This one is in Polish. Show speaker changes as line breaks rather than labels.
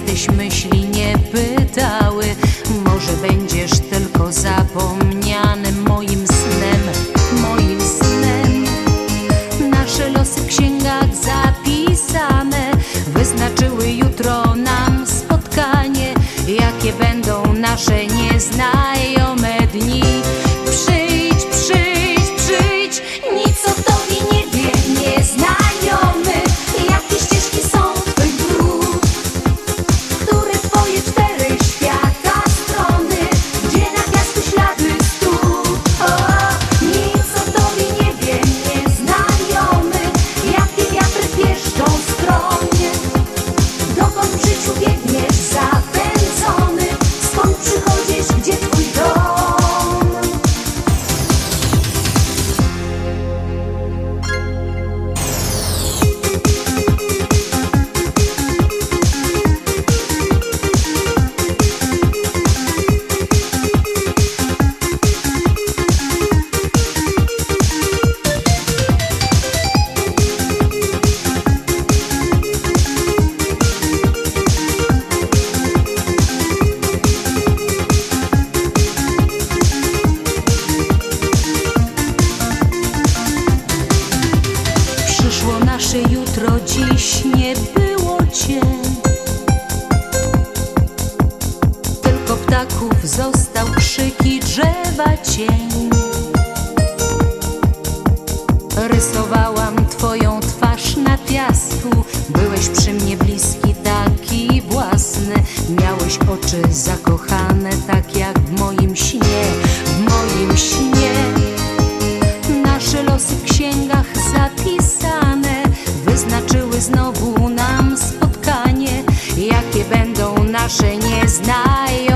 Jesteś myśli nie pytały. Może będziesz tylko zapomnianym moim snem, moim snem. Nasze losy w księgach zapisane wyznaczyły jutro nam spotkanie. Jakie będą nasze nieznajome dziś nie było cię. Tylko ptaków został krzyk i drzewa cień. Rysowałam twoją twarz na piasku. Byłeś przy mnie bliski, taki własny. Miałeś oczy zakochane, tak jak w moim śnie, znowu nam spotkanie. Jakie będą nasze nieznajome